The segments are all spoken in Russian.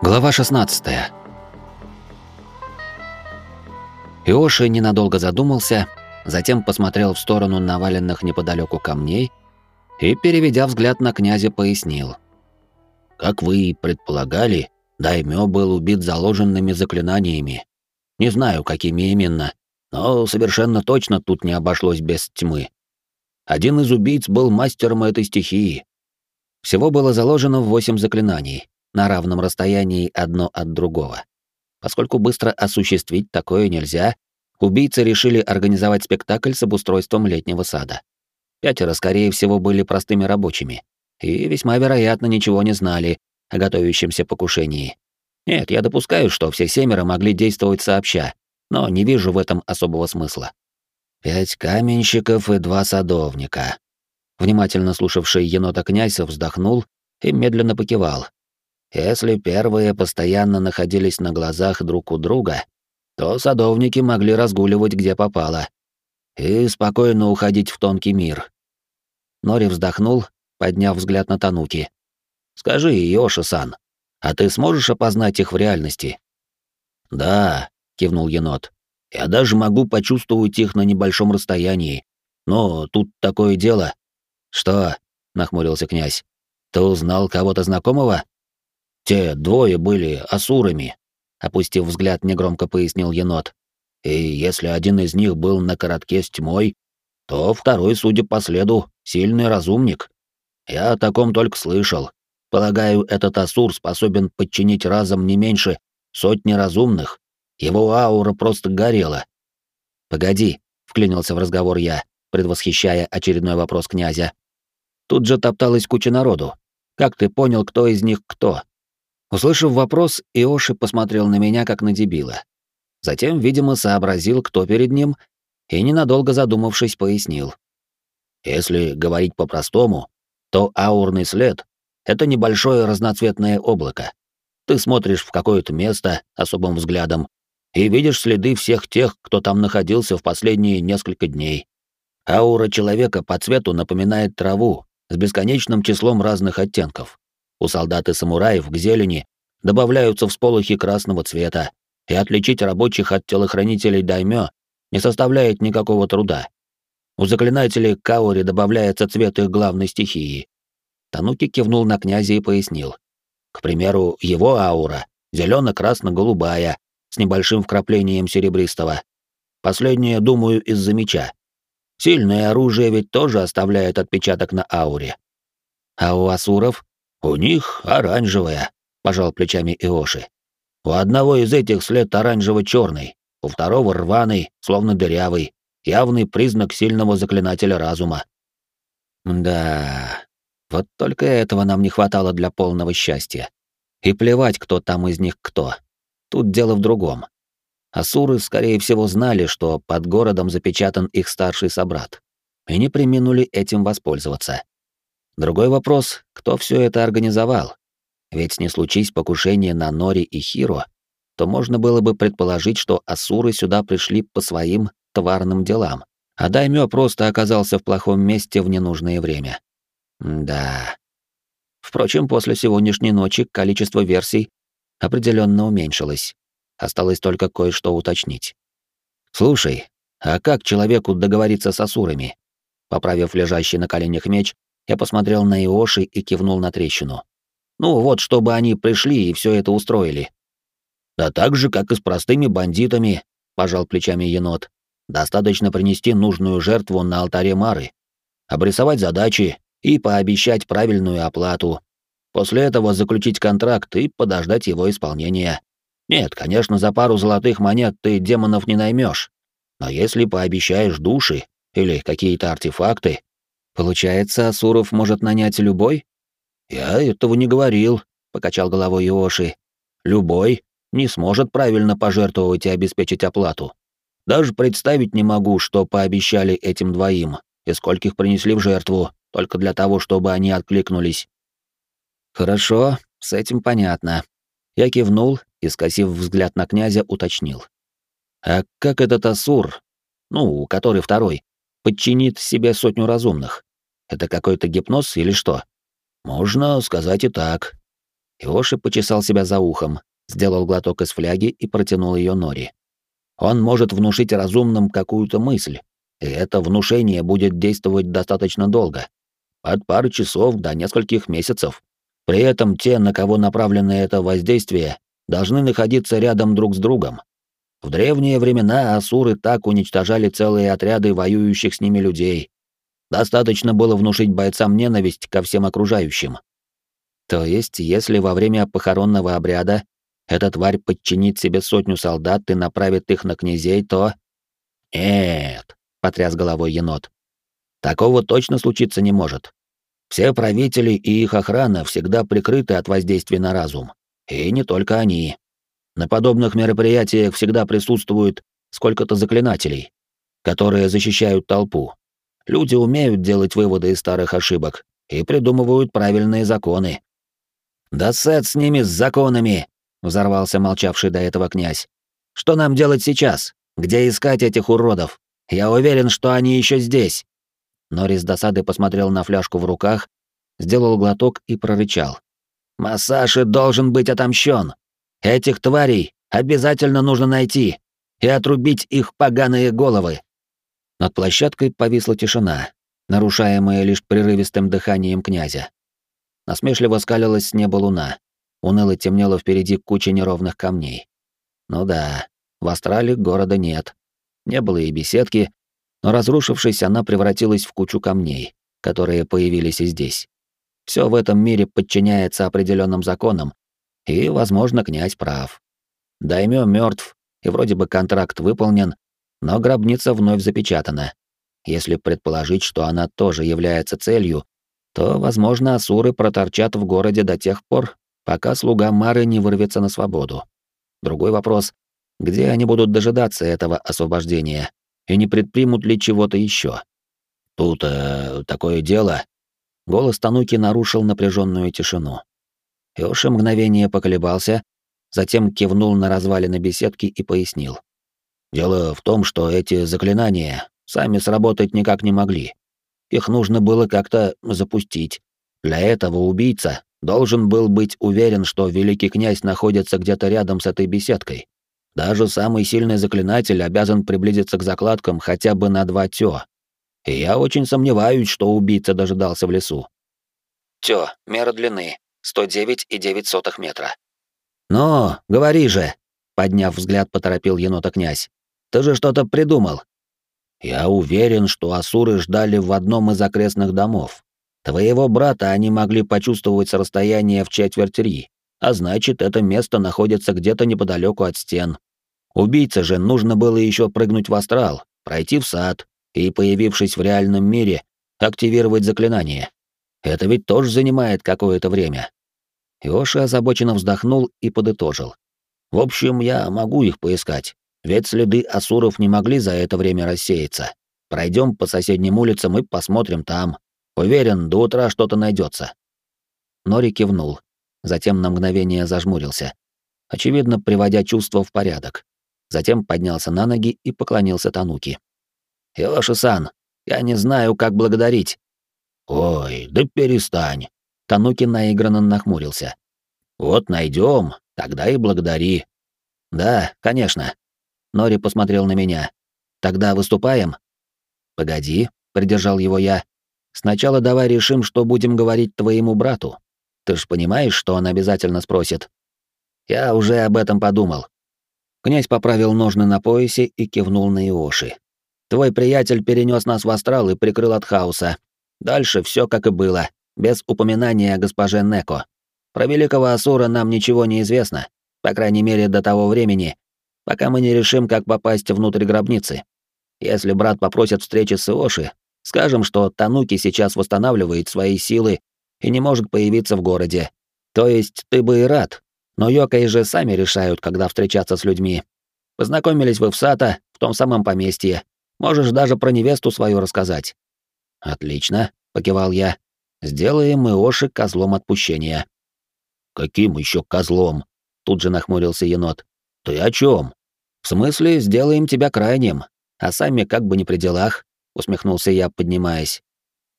Глава 16. Иоши ненадолго задумался, затем посмотрел в сторону наваленных неподалеку камней и, переведя взгляд на князя, пояснил. «Как вы и предполагали, Даймё был убит заложенными заклинаниями. Не знаю, какими именно, но совершенно точно тут не обошлось без тьмы. Один из убийц был мастером этой стихии. Всего было заложено восемь заклинаний, на равном расстоянии одно от другого. Поскольку быстро осуществить такое нельзя, убийцы решили организовать спектакль с обустройством летнего сада. Пятеро, скорее всего, были простыми рабочими и весьма вероятно ничего не знали о готовящемся покушении. Нет, я допускаю, что все семеро могли действовать сообща, но не вижу в этом особого смысла. Пять каменщиков и два садовника. Внимательно слушавший енота князь вздохнул и медленно покивал, если первые постоянно находились на глазах друг у друга, то садовники могли разгуливать где попало и спокойно уходить в тонкий мир. Нори вздохнул, подняв взгляд на Тануки. «Скажи, Йоши-сан, а ты сможешь опознать их в реальности?» «Да», — кивнул енот. «Я даже могу почувствовать их на небольшом расстоянии. Но тут такое дело». «Что?» — нахмурился князь. «Ты узнал кого-то знакомого?» Те двое были асурами, опустив взгляд, негромко пояснил енот. И если один из них был на коротке с тьмой, то второй, судя по следу, сильный разумник. Я о таком только слышал. Полагаю, этот асур способен подчинить разом не меньше сотни разумных. Его аура просто горела. Погоди, вклинился в разговор я, предвосхищая очередной вопрос князя. Тут же топталась куча народу. Как ты понял, кто из них кто? Услышав вопрос, Иоши посмотрел на меня как на дебила. Затем, видимо, сообразил, кто перед ним, и, ненадолго задумавшись, пояснил. Если говорить по-простому, то аурный след — это небольшое разноцветное облако. Ты смотришь в какое-то место особым взглядом и видишь следы всех тех, кто там находился в последние несколько дней. Аура человека по цвету напоминает траву с бесконечным числом разных оттенков. У солдат и самураев к зелени добавляются всполохи красного цвета, и отличить рабочих от телохранителей даймё не составляет никакого труда. У заклинателей каури добавляется цвет их главной стихии. Тануки кивнул на князя и пояснил. К примеру, его аура зелено-красно-голубая, с небольшим вкраплением серебристого. Последнее, думаю, из-за меча. Сильное оружие ведь тоже оставляет отпечаток на ауре. А у асуров «У них оранжевая», — пожал плечами Иоши. «У одного из этих след оранжево-черный, у второго рваный, словно дырявый, явный признак сильного заклинателя разума». «Да, вот только этого нам не хватало для полного счастья. И плевать, кто там из них кто. Тут дело в другом. Асуры, скорее всего, знали, что под городом запечатан их старший собрат, и не приминули этим воспользоваться. Другой вопрос, кто все это организовал? Ведь не случись покушение на Нори и Хиро, то можно было бы предположить, что асуры сюда пришли по своим тварным делам, а Даймё просто оказался в плохом месте в ненужное время. да. Впрочем, после сегодняшней ночи количество версий определенно уменьшилось. Осталось только кое-что уточнить. «Слушай, а как человеку договориться с асурами?» Поправив лежащий на коленях меч, я посмотрел на Иоши и кивнул на трещину. Ну вот, чтобы они пришли и все это устроили. Да так же, как и с простыми бандитами, пожал плечами енот. Достаточно принести нужную жертву на алтаре Мары, обрисовать задачи и пообещать правильную оплату. После этого заключить контракт и подождать его исполнения. Нет, конечно, за пару золотых монет ты демонов не наймешь. Но если пообещаешь души или какие-то артефакты, Получается, Асуров может нанять любой? Я этого не говорил, покачал головой Иоши. Любой не сможет правильно пожертвовать и обеспечить оплату. Даже представить не могу, что пообещали этим двоим и скольких принесли в жертву, только для того, чтобы они откликнулись. Хорошо, с этим понятно. Я кивнул и, скосив взгляд на князя, уточнил. А как этот Асур, ну, который второй, подчинит себе сотню разумных? Это какой-то гипноз или что? Можно сказать и так. Иоши почесал себя за ухом, сделал глоток из фляги и протянул ее Нори. Он может внушить разумным какую-то мысль, и это внушение будет действовать достаточно долго. От пары часов до нескольких месяцев. При этом те, на кого направлено это воздействие, должны находиться рядом друг с другом. В древние времена асуры так уничтожали целые отряды воюющих с ними людей. Достаточно было внушить бойцам ненависть ко всем окружающим. То есть, если во время похоронного обряда эта тварь подчинит себе сотню солдат и направит их на князей, то... Нет, — потряс головой енот. Такого точно случиться не может. Все правители и их охрана всегда прикрыты от воздействия на разум. И не только они. На подобных мероприятиях всегда присутствует сколько-то заклинателей, которые защищают толпу. Люди умеют делать выводы из старых ошибок и придумывают правильные законы. «Да сет с ними, с законами!» — взорвался молчавший до этого князь. «Что нам делать сейчас? Где искать этих уродов? Я уверен, что они еще здесь!» Нори с досады посмотрел на фляжку в руках, сделал глоток и прорычал. «Массаши должен быть отомщен! Этих тварей обязательно нужно найти и отрубить их поганые головы!» Над площадкой повисла тишина, нарушаемая лишь прерывистым дыханием князя. Насмешливо скалилась с неба луна. Уныло темнело впереди куча неровных камней. Ну да, в Астрале города нет. Не было и беседки, но разрушившись, она превратилась в кучу камней, которые появились и здесь. Все в этом мире подчиняется определенным законам, и, возможно, князь прав. Даймё мертв, и вроде бы контракт выполнен, но гробница вновь запечатана. Если предположить, что она тоже является целью, то, возможно, асуры проторчат в городе до тех пор, пока слуга Мары не вырвется на свободу. Другой вопрос — где они будут дожидаться этого освобождения, и не предпримут ли чего-то еще? Тут э, такое дело. Голос Тануки нарушил напряженную тишину. Йоши мгновение поколебался, затем кивнул на развалины беседки и пояснил. Дело в том, что эти заклинания сами сработать никак не могли. Их нужно было как-то запустить. Для этого убийца должен был быть уверен, что великий князь находится где-то рядом с этой беседкой. Даже самый сильный заклинатель обязан приблизиться к закладкам хотя бы на два тё. И я очень сомневаюсь, что убийца дожидался в лесу. Тё, мера длины, 109,9 метра. «Ну, говори же!» — подняв взгляд, поторопил енота князь. «Ты же что-то придумал!» «Я уверен, что асуры ждали в одном из окрестных домов. Твоего брата они могли почувствовать с расстояния в четверть ри, а значит, это место находится где-то неподалеку от стен. Убийце же нужно было еще прыгнуть в астрал, пройти в сад и, появившись в реальном мире, активировать заклинание. Это ведь тоже занимает какое-то время. Иоши озабоченно вздохнул и подытожил. В общем, я могу их поискать, ведь следы асуров не могли за это время рассеяться. Пройдем по соседним улицам и посмотрим там. Уверен, до утра что-то найдется. Нори кивнул, затем на мгновение зажмурился, очевидно, приводя чувства в порядок. Затем поднялся на ноги и поклонился Тануки. «Йоши-сан, я не знаю, как благодарить». «Ой, да перестань». Тануки наигранно нахмурился. «Вот найдем, тогда и благодари». «Да, конечно». Нори посмотрел на меня. «Тогда выступаем?» «Погоди», — придержал его я. «Сначала давай решим, что будем говорить твоему брату. Ты ж понимаешь, что он обязательно спросит?» «Я уже об этом подумал. Князь поправил ножны на поясе и кивнул на Иоши. «Твой приятель перенес нас в астрал и прикрыл от хаоса. Дальше все как и было, без упоминания о госпоже Неко. Про великого Асура нам ничего не известно, по крайней мере до того времени, пока мы не решим, как попасть внутрь гробницы. Если брат попросит встречи с Иоши, скажем, что Тануки сейчас восстанавливает свои силы и не может появиться в городе. То есть ты бы и рад, но Йокаи же сами решают, когда встречаться с людьми. Познакомились вы в Сата, в том самом поместье. Можешь даже про невесту свою рассказать». «Отлично», — покивал я. «Сделаем мы Оши козлом отпущения». «Каким еще козлом?» — тут же нахмурился енот. «Ты о чем? «В смысле, сделаем тебя крайним, а сами как бы не при делах», — усмехнулся я, поднимаясь.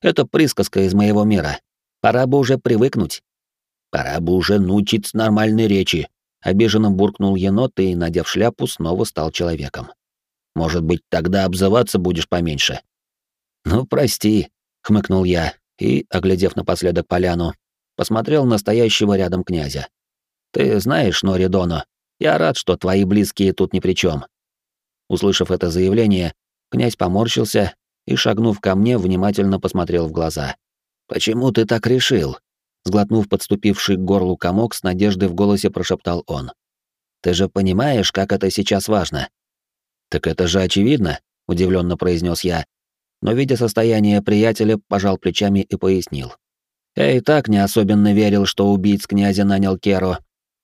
«Это присказка из моего мира. Пора бы уже привыкнуть». Пора бы уже научиться нормальной речи. Обиженно буркнул енот и, надев шляпу, снова стал человеком. Может быть, тогда обзываться будешь поменьше? Ну, прости, хмыкнул я и, оглядев напоследок поляну, посмотрел на стоящего рядом князя. Ты знаешь, Норидоно, я рад, что твои близкие тут ни при чем. Услышав это заявление, князь поморщился и, шагнув ко мне, внимательно посмотрел в глаза. «Почему ты так решил?» Сглотнув подступивший к горлу комок, с надеждой в голосе прошептал он. «Ты же понимаешь, как это сейчас важно?» «Так это же очевидно», — удивленно произнес я, но, видя состояние приятеля, пожал плечами и пояснил. «Я и так не особенно верил, что убийц князя нанял Керо.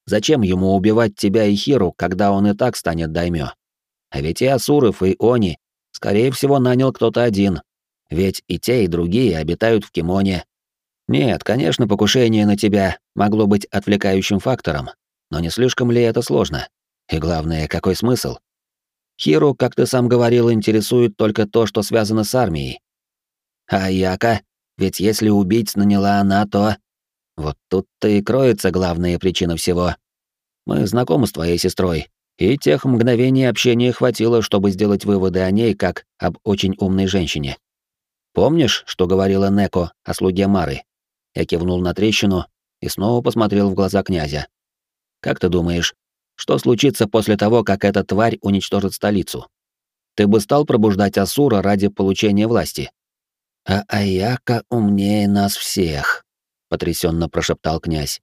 Зачем ему убивать тебя и Хиру, когда он и так станет даймё? А ведь и Асуров, и Они, скорее всего, нанял кто-то один. Ведь и те, и другие обитают в Кимоне, нет, конечно, покушение на тебя могло быть отвлекающим фактором, но не слишком ли это сложно? И главное, какой смысл? Хиру, как ты сам говорил, интересует только то, что связано с армией. А Яка, ведь если убийц наняла она, то... Вот тут-то и кроется главная причина всего. Мы знакомы с твоей сестрой, и тех мгновений общения хватило, чтобы сделать выводы о ней как об очень умной женщине. Помнишь, что говорила Неко о слуге Мары? Я кивнул на трещину и снова посмотрел в глаза князя. «Как ты думаешь, что случится после того, как эта тварь уничтожит столицу? Ты бы стал пробуждать Асура ради получения власти?» «А Аяка умнее нас всех», — потрясенно прошептал князь.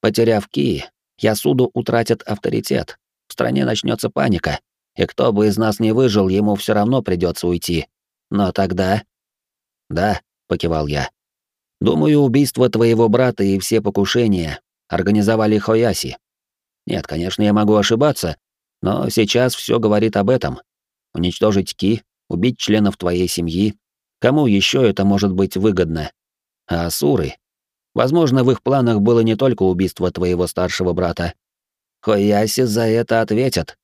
«Потеряв Ки, Ясуду утратит авторитет. В стране начнется паника, и кто бы из нас не выжил, ему все равно придется уйти. Но тогда...» «Да», — покивал я. Думаю, убийство твоего брата и все покушения организовали Хояси. Нет, конечно, я могу ошибаться, но сейчас все говорит об этом. Уничтожить Ки, убить членов твоей семьи. Кому еще это может быть выгодно? А Асуры? Возможно, в их планах было не только убийство твоего старшего брата. Хояси за это ответят.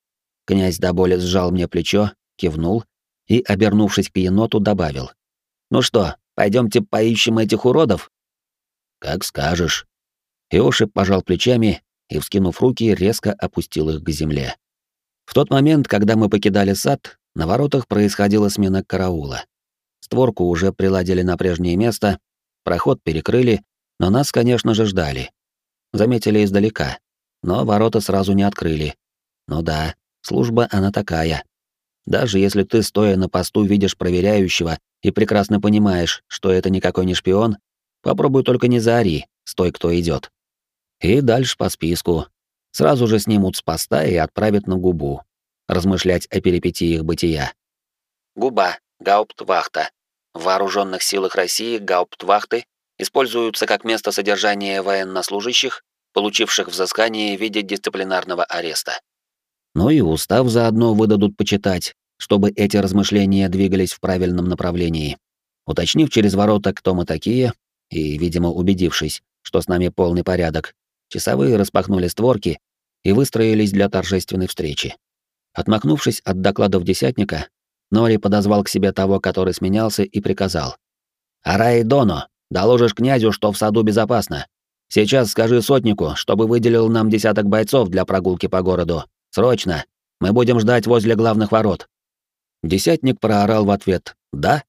Князь до боли сжал мне плечо, кивнул и, обернувшись к еноту, добавил. «Ну что, Пойдемте поищем этих уродов. Как скажешь. Иоши пожал плечами и, вскинув руки, резко опустил их к земле. В тот момент, когда мы покидали сад, на воротах происходила смена караула. Створку уже приладили на прежнее место, проход перекрыли, но нас, конечно же, ждали. Заметили издалека, но ворота сразу не открыли. Ну да, служба она такая. Даже если ты, стоя на посту, видишь проверяющего и прекрасно понимаешь, что это никакой не шпион, попробуй только не заори, стой, кто идет. И дальше по списку. Сразу же снимут с поста и отправят на губу. Размышлять о перипетии их бытия. Губа, гауптвахта. В вооруженных силах России гауптвахты используются как место содержания военнослужащих, получивших взыскание в виде дисциплинарного ареста. Ну и устав заодно выдадут почитать, чтобы эти размышления двигались в правильном направлении. Уточнив через ворота, кто мы такие, и, видимо, убедившись, что с нами полный порядок, часовые распахнули створки и выстроились для торжественной встречи. Отмахнувшись от докладов десятника, Нори подозвал к себе того, который сменялся, и приказал. «Арай Доно, доложишь князю, что в саду безопасно. Сейчас скажи сотнику, чтобы выделил нам десяток бойцов для прогулки по городу. Срочно! Мы будем ждать возле главных ворот». Десятник проорал в ответ «да»,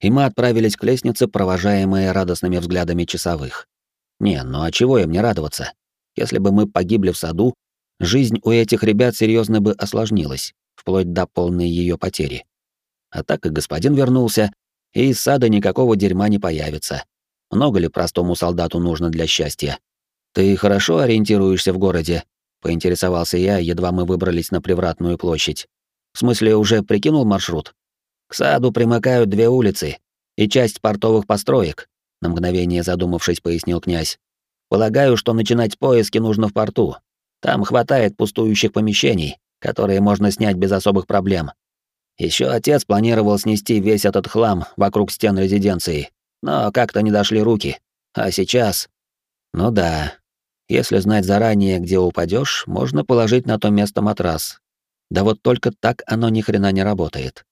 и мы отправились к лестнице, провожаемые радостными взглядами часовых. Не, ну а чего им не радоваться? Если бы мы погибли в саду, жизнь у этих ребят серьезно бы осложнилась, вплоть до полной ее потери. А так и господин вернулся, и из сада никакого дерьма не появится. Много ли простому солдату нужно для счастья? Ты хорошо ориентируешься в городе? Поинтересовался я, едва мы выбрались на привратную площадь. В смысле, уже прикинул маршрут? К саду примыкают две улицы и часть портовых построек, на мгновение задумавшись, пояснил князь. Полагаю, что начинать поиски нужно в порту. Там хватает пустующих помещений, которые можно снять без особых проблем. Еще отец планировал снести весь этот хлам вокруг стен резиденции, но как-то не дошли руки. А сейчас... Ну да, если знать заранее, где упадешь, можно положить на то место матрас, да вот только так оно ни хрена не работает.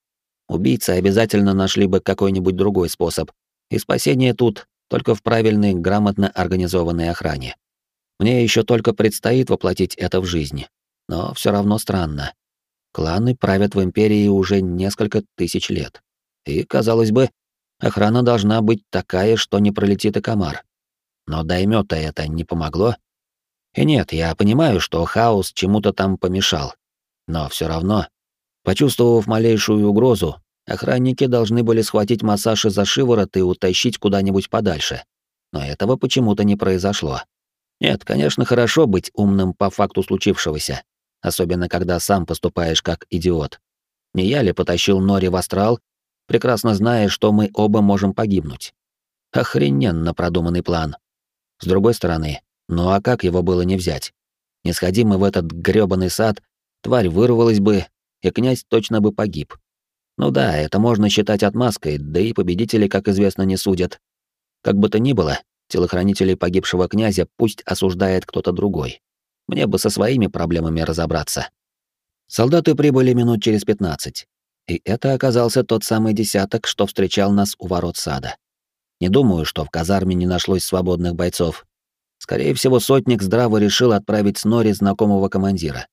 Убийцы обязательно нашли бы какой-нибудь другой способ, и спасение тут только в правильной, грамотно организованной охране. Мне еще только предстоит воплотить это в жизнь. Но все равно странно. Кланы правят в империи уже несколько тысяч лет. И, казалось бы, охрана должна быть такая, что не пролетит и комар. Но даймё-то это не помогло. И нет, я понимаю, что хаос чему-то там помешал. Но все равно, почувствовав малейшую угрозу, охранники должны были схватить Масаши за шиворот и утащить куда-нибудь подальше. Но этого почему-то не произошло. Нет, конечно, хорошо быть умным по факту случившегося, особенно когда сам поступаешь как идиот. Не я ли потащил Нори в астрал, прекрасно зная, что мы оба можем погибнуть? Охрененно продуманный план. С другой стороны, ну а как его было не взять? Не сходи мы в этот грёбаный сад, тварь вырвалась бы, и князь точно бы погиб. Ну да, это можно считать отмазкой, да и победители, как известно, не судят. Как бы то ни было, телохранителей погибшего князя пусть осуждает кто-то другой. Мне бы со своими проблемами разобраться. Солдаты прибыли минут через пятнадцать. И это оказался тот самый десяток, что встречал нас у ворот сада. Не думаю, что в казарме не нашлось свободных бойцов. Скорее всего, сотник здраво решил отправить с Нори знакомого командира.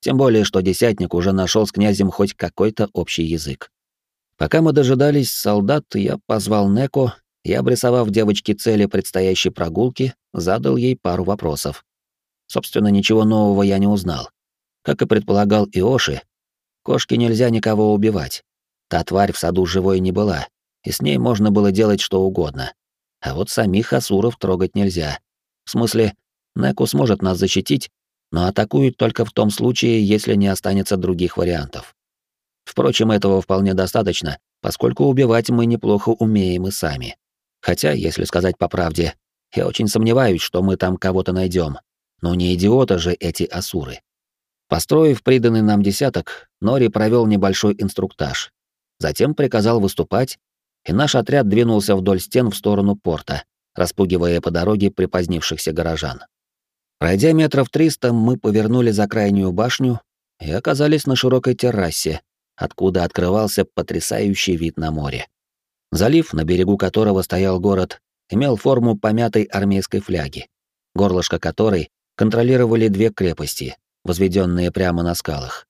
Тем более, что десятник уже нашел с князем хоть какой-то общий язык. Пока мы дожидались солдат, я позвал Неко и, обрисовав девочке цели предстоящей прогулки, задал ей пару вопросов. Собственно, ничего нового я не узнал. Как и предполагал Иоши, кошке нельзя никого убивать. Та тварь в саду живой не была, и с ней можно было делать что угодно. А вот самих асуров трогать нельзя. В смысле, Неку сможет нас защитить, но атакует только в том случае, если не останется других вариантов. Впрочем, этого вполне достаточно, поскольку убивать мы неплохо умеем и сами. Хотя, если сказать по правде, я очень сомневаюсь, что мы там кого-то найдем. Но не идиоты же эти асуры. Построив приданный нам десяток, Нори провел небольшой инструктаж. Затем приказал выступать, и наш отряд двинулся вдоль стен в сторону порта, распугивая по дороге припозднившихся горожан. Пройдя метров триста, мы повернули за крайнюю башню и оказались на широкой террасе, откуда открывался потрясающий вид на море. Залив, на берегу которого стоял город, имел форму помятой армейской фляги, горлышко которой контролировали две крепости, возведенные прямо на скалах.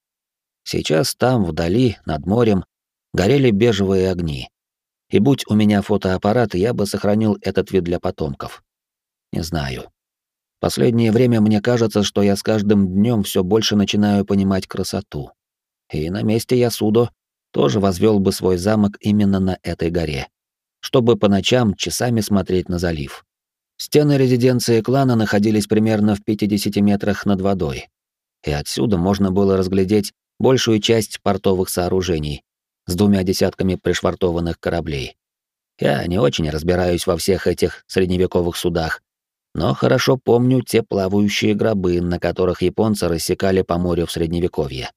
Сейчас там, вдали, над морем, горели бежевые огни. И будь у меня фотоаппарат, я бы сохранил этот вид для потомков. Не знаю. Последнее время мне кажется, что я с каждым днем все больше начинаю понимать красоту. И на месте Ясудо тоже возвел бы свой замок именно на этой горе, чтобы по ночам часами смотреть на залив. Стены резиденции клана находились примерно в 50 метрах над водой, и отсюда можно было разглядеть большую часть портовых сооружений с двумя десятками пришвартованных кораблей. Я не очень разбираюсь во всех этих средневековых судах, но хорошо помню те плавающие гробы, на которых японцы рассекали по морю в Средневековье.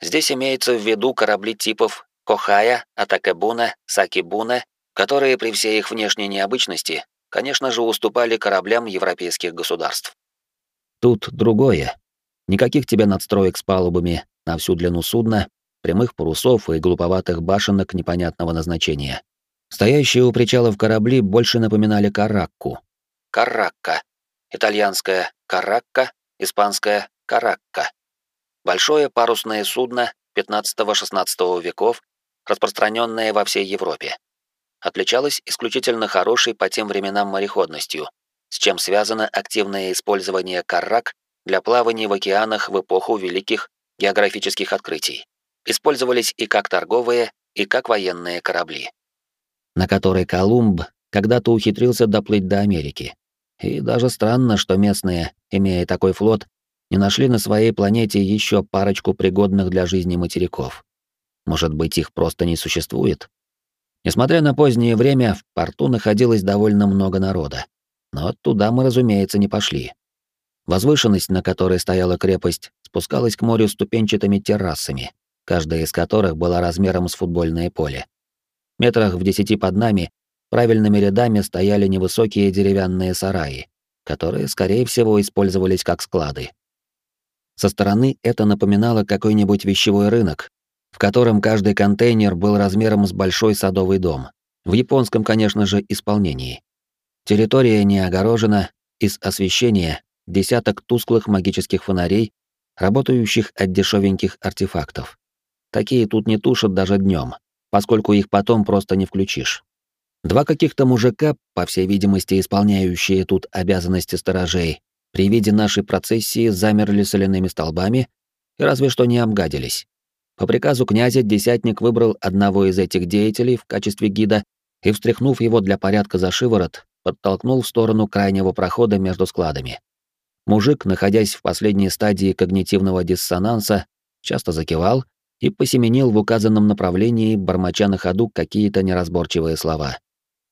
Здесь имеется в виду корабли типов Кохая, Атакебуна, Сакибуна, которые при всей их внешней необычности конечно же, уступали кораблям европейских государств. Тут другое. Никаких тебе надстроек с палубами на всю длину судна, прямых парусов и глуповатых башенок непонятного назначения. Стоящие у причалов корабли больше напоминали каракку. Каракка. Итальянская каракка, испанская каракка. Большое парусное судно 15-16 веков, распространенное во всей Европе отличалась исключительно хорошей по тем временам мореходностью, с чем связано активное использование каррак для плавания в океанах в эпоху великих географических открытий. Использовались и как торговые, и как военные корабли. На которой Колумб когда-то ухитрился доплыть до Америки. И даже странно, что местные, имея такой флот, не нашли на своей планете еще парочку пригодных для жизни материков. Может быть, их просто не существует? Несмотря на позднее время, в порту находилось довольно много народа. Но туда мы, разумеется, не пошли. Возвышенность, на которой стояла крепость, спускалась к морю ступенчатыми террасами, каждая из которых была размером с футбольное поле. Метрах в десяти под нами правильными рядами стояли невысокие деревянные сараи, которые, скорее всего, использовались как склады. Со стороны это напоминало какой-нибудь вещевой рынок, в котором каждый контейнер был размером с большой садовый дом. В японском, конечно же, исполнении. Территория не огорожена, из освещения десяток тусклых магических фонарей, работающих от дешевеньких артефактов. Такие тут не тушат даже днем, поскольку их потом просто не включишь. Два каких-то мужика, по всей видимости, исполняющие тут обязанности сторожей, при виде нашей процессии замерли соляными столбами и разве что не обгадились. По приказу князя десятник выбрал одного из этих деятелей в качестве гида и, встряхнув его для порядка за шиворот, подтолкнул в сторону крайнего прохода между складами. Мужик, находясь в последней стадии когнитивного диссонанса, часто закивал и посеменил в указанном направлении, бормоча на ходу какие-то неразборчивые слова.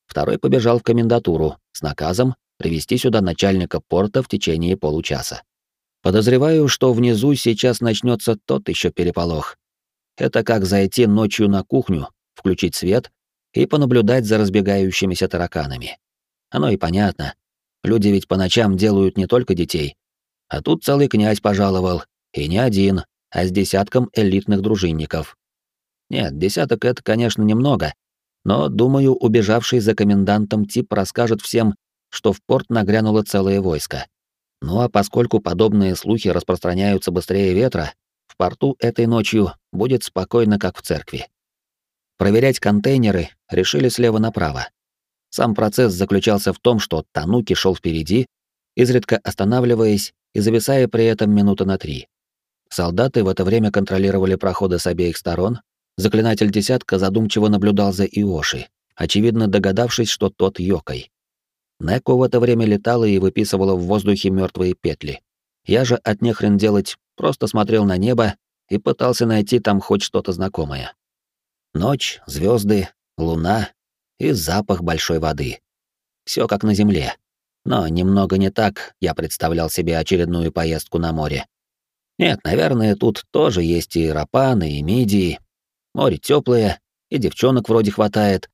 Второй побежал в комендатуру с наказом привести сюда начальника порта в течение получаса. Подозреваю, что внизу сейчас начнется тот еще переполох. Это как зайти ночью на кухню, включить свет и понаблюдать за разбегающимися тараканами. Оно и понятно. Люди ведь по ночам делают не только детей. А тут целый князь пожаловал, и не один, а с десятком элитных дружинников. Нет, десяток — это, конечно, немного, но, думаю, убежавший за комендантом тип расскажет всем, что в порт нагрянуло целое войско. Ну а поскольку подобные слухи распространяются быстрее ветра, в порту этой ночью будет спокойно, как в церкви. Проверять контейнеры решили слева направо. Сам процесс заключался в том, что Тануки шел впереди, изредка останавливаясь и зависая при этом минуты на три. Солдаты в это время контролировали проходы с обеих сторон, заклинатель десятка задумчиво наблюдал за Иоши, очевидно догадавшись, что тот Йокой. Неко в это время летала и выписывала в воздухе мертвые петли. Я же от нехрен делать просто смотрел на небо и пытался найти там хоть что-то знакомое. Ночь, звезды, луна и запах большой воды. Все как на земле. Но немного не так я представлял себе очередную поездку на море. Нет, наверное, тут тоже есть и рапаны, и мидии. Море теплое, и девчонок вроде хватает,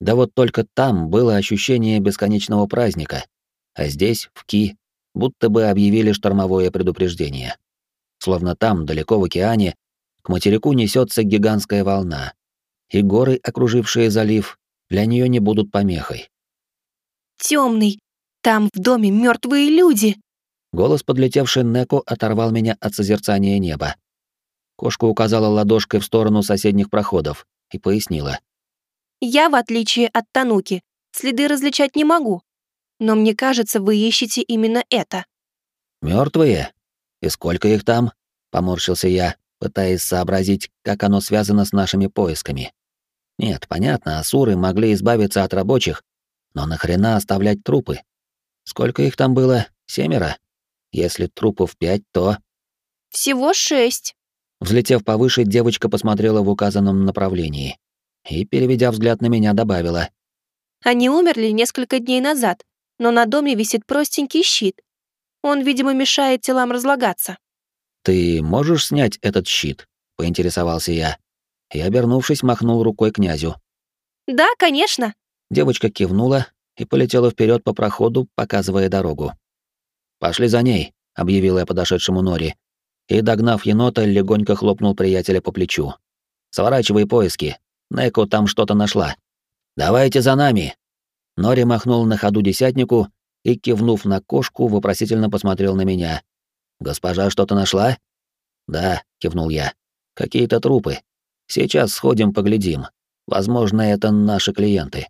да вот только там было ощущение бесконечного праздника, а здесь, в Ки, будто бы объявили штормовое предупреждение. Словно там, далеко в океане, к материку несется гигантская волна, и горы, окружившие залив, для нее не будут помехой. Темный, там в доме мертвые люди. Голос, подлетевший Неко, оторвал меня от созерцания неба. Кошка указала ладошкой в сторону соседних проходов и пояснила. Я, в отличие от Тануки, следы различать не могу. Но мне кажется, вы ищете именно это. Мертвые? И сколько их там? Поморщился я, пытаясь сообразить, как оно связано с нашими поисками. Нет, понятно, асуры могли избавиться от рабочих, но нахрена оставлять трупы? Сколько их там было? Семеро? Если трупов пять, то... Всего шесть. Взлетев повыше, девочка посмотрела в указанном направлении и, переведя взгляд на меня, добавила. «Они умерли несколько дней назад, но на доме висит простенький щит. Он, видимо, мешает телам разлагаться». «Ты можешь снять этот щит?» — поинтересовался я. И, обернувшись, махнул рукой князю. «Да, конечно». Девочка кивнула и полетела вперед по проходу, показывая дорогу. «Пошли за ней», — объявил я подошедшему Нори, и, догнав енота, легонько хлопнул приятеля по плечу. «Сворачивай поиски, Неко там что-то нашла. Давайте за нами. Нори махнул на ходу десятнику и, кивнув на кошку, вопросительно посмотрел на меня. Госпожа что-то нашла? Да, кивнул я. Какие-то трупы. Сейчас сходим поглядим. Возможно, это наши клиенты.